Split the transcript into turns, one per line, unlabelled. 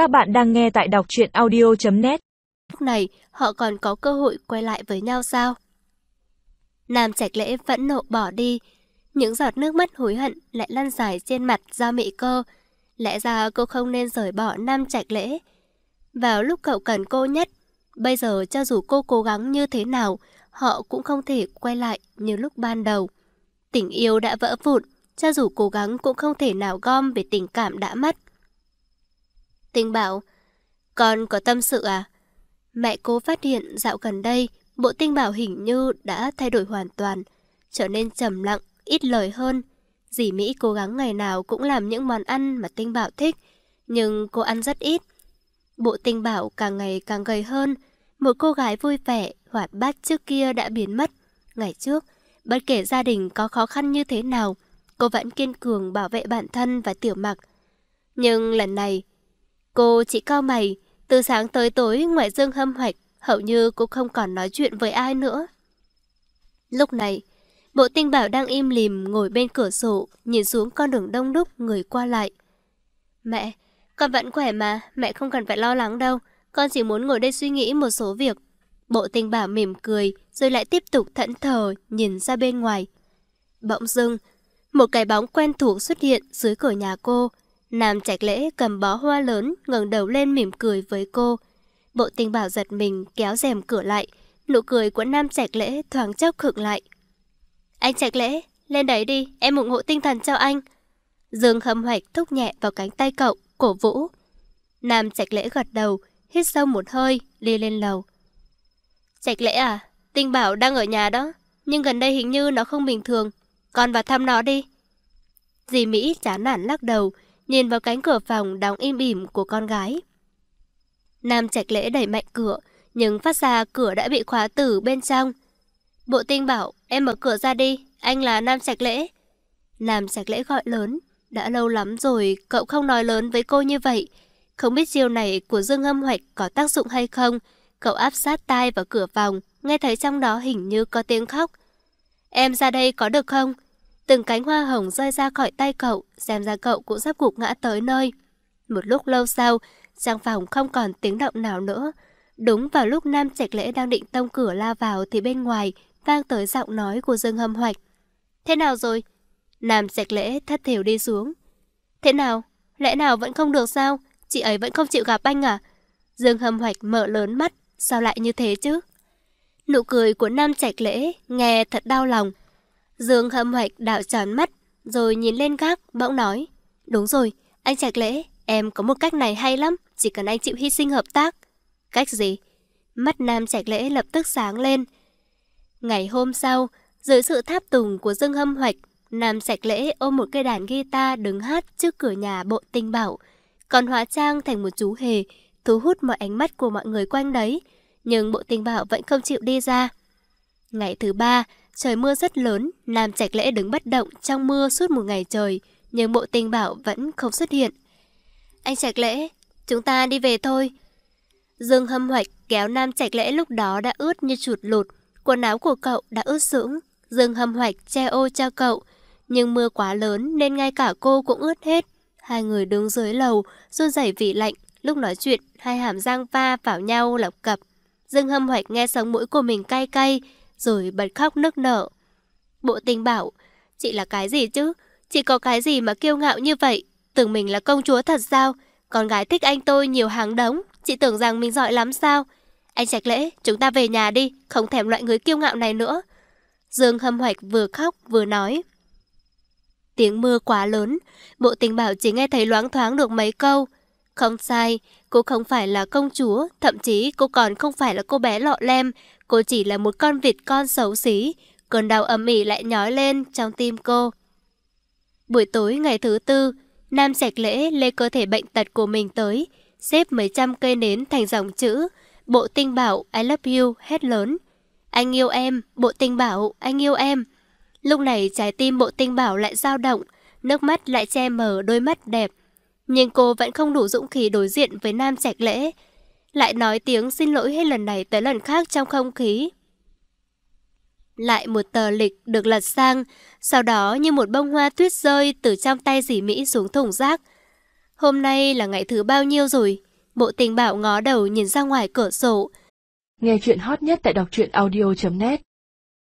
Các bạn đang nghe tại đọc truyện audio.net
Lúc này họ còn có cơ hội quay lại với nhau sao? Nam Trạch Lễ vẫn nộ bỏ đi. Những giọt nước mắt hối hận lại lăn dài trên mặt do mị cơ. Lẽ ra cô không nên rời bỏ Nam Trạch Lễ. Vào lúc cậu cần cô nhất, bây giờ cho dù cô cố gắng như thế nào, họ cũng không thể quay lại như lúc ban đầu. Tình yêu đã vỡ vụn, cho dù cố gắng cũng không thể nào gom về tình cảm đã mất. Tinh bảo, con có tâm sự à? Mẹ cô phát hiện dạo gần đây, bộ tinh bảo hình như đã thay đổi hoàn toàn, trở nên trầm lặng, ít lời hơn. Dì Mỹ cố gắng ngày nào cũng làm những món ăn mà tinh bảo thích, nhưng cô ăn rất ít. Bộ tinh bảo càng ngày càng gầy hơn, một cô gái vui vẻ, hoạt bát trước kia đã biến mất. Ngày trước, bất kể gia đình có khó khăn như thế nào, cô vẫn kiên cường bảo vệ bản thân và tiểu mặc. Nhưng lần này, cô chỉ cao mày, từ sáng tới tối ngoại dương hâm hoạch, hầu như cô không còn nói chuyện với ai nữa. Lúc này, bộ tinh bảo đang im lìm ngồi bên cửa sổ, nhìn xuống con đường đông đúc người qua lại. Mẹ, con vẫn khỏe mà, mẹ không cần phải lo lắng đâu, con chỉ muốn ngồi đây suy nghĩ một số việc. Bộ tinh bảo mỉm cười, rồi lại tiếp tục thẫn thờ, nhìn ra bên ngoài. Bỗng dưng, một cái bóng quen thuộc xuất hiện dưới cửa nhà cô. Nam Trạch Lễ cầm bó hoa lớn, ngẩng đầu lên mỉm cười với cô. Bộ tình bảo giật mình kéo rèm cửa lại, nụ cười của Nam Trạch Lễ thoáng chốc khựng lại. Anh Trạch Lễ, lên đấy đi, em ủng hộ tinh thần cho anh. Dương hâm hoạch thúc nhẹ vào cánh tay cậu, cổ vũ. Nam Trạch Lễ gật đầu, hít sâu một hơi, đi lên lầu. Trạch Lễ à, tinh bảo đang ở nhà đó, nhưng gần đây hình như nó không bình thường. Con vào thăm nó đi. Dì Mỹ chán nản lắc đầu, nhìn vào cánh cửa phòng đóng im ỉm của con gái. Nam Trạch Lễ đẩy mạnh cửa, nhưng phát ra cửa đã bị khóa tử bên trong. Bộ tinh bảo, em mở cửa ra đi, anh là Nam Trạch Lễ. Nam Trạch Lễ gọi lớn, đã lâu lắm rồi cậu không nói lớn với cô như vậy. Không biết chiêu này của Dương Âm Hoạch có tác dụng hay không, cậu áp sát tai vào cửa phòng, nghe thấy trong đó hình như có tiếng khóc. Em ra đây có được không? Từng cánh hoa hồng rơi ra khỏi tay cậu, xem ra cậu cũng sắp gục ngã tới nơi. Một lúc lâu sau, trong phòng không còn tiếng động nào nữa. Đúng vào lúc Nam Trạch Lễ đang định tông cửa la vào thì bên ngoài vang tới giọng nói của Dương Hâm Hoạch. Thế nào rồi? Nam Trạch Lễ thất thiểu đi xuống. Thế nào? Lẽ nào vẫn không được sao? Chị ấy vẫn không chịu gặp anh à? Dương Hâm Hoạch mở lớn mắt, sao lại như thế chứ? Nụ cười của Nam Trạch Lễ nghe thật đau lòng. Dương hâm hoạch đảo tròn mắt, rồi nhìn lên gác, bỗng nói. Đúng rồi, anh Trạch Lễ, em có một cách này hay lắm, chỉ cần anh chịu hy sinh hợp tác. Cách gì? Mắt Nam Trạch Lễ lập tức sáng lên. Ngày hôm sau, dưới sự tháp tùng của Dương hâm hoạch, Nam Trạch Lễ ôm một cây đàn guitar đứng hát trước cửa nhà bộ tinh bảo, còn hóa trang thành một chú hề, thu hút mọi ánh mắt của mọi người quanh đấy. Nhưng bộ tinh bảo vẫn không chịu đi ra. Ngày thứ ba, trời mưa rất lớn, Nam Trạch Lễ đứng bất động trong mưa suốt một ngày trời, nhưng bộ tinh bảo vẫn không xuất hiện. Anh Trạch Lễ, chúng ta đi về thôi. Dương hâm hoạch kéo Nam Trạch Lễ lúc đó đã ướt như chuột lụt, quần áo của cậu đã ướt sũng. Dương hâm hoạch che ô cho cậu, nhưng mưa quá lớn nên ngay cả cô cũng ướt hết. Hai người đứng dưới lầu, run rẩy vì lạnh, lúc nói chuyện, hai hàm răng va vào nhau lập cập. Dương hâm hoạch nghe sống mũi của mình cay cay, rồi bật khóc nức nở. Bộ tình bảo, chị là cái gì chứ? Chị có cái gì mà kiêu ngạo như vậy? Tưởng mình là công chúa thật sao? Con gái thích anh tôi nhiều hàng đống, chị tưởng rằng mình giỏi lắm sao? Anh Trạch Lễ, chúng ta về nhà đi, không thèm loại người kiêu ngạo này nữa. Dương hâm hoạch vừa khóc vừa nói. Tiếng mưa quá lớn, bộ tình bảo chỉ nghe thấy loáng thoáng được mấy câu. Không sai, cô không phải là công chúa, thậm chí cô còn không phải là cô bé lọ lem, cô chỉ là một con vịt con xấu xí. Cơn đau ấm ỉ lại nhói lên trong tim cô. Buổi tối ngày thứ tư, Nam sạch Lễ lê cơ thể bệnh tật của mình tới, xếp mấy trăm cây nến thành dòng chữ, bộ tinh bảo I love you hét lớn. Anh yêu em, bộ tinh bảo, anh yêu em. Lúc này trái tim bộ tinh bảo lại dao động, nước mắt lại che mờ đôi mắt đẹp. Nhưng cô vẫn không đủ dũng khí đối diện với Nam Trạch Lễ. Lại nói tiếng xin lỗi hết lần này tới lần khác trong không khí. Lại một tờ lịch được lật sang, sau đó như một bông hoa tuyết rơi từ trong tay dì Mỹ xuống thùng rác. Hôm nay là ngày thứ bao nhiêu rồi? Bộ tình bảo ngó đầu nhìn ra ngoài cửa sổ.
Nghe chuyện hot nhất tại đọc truyện audio.net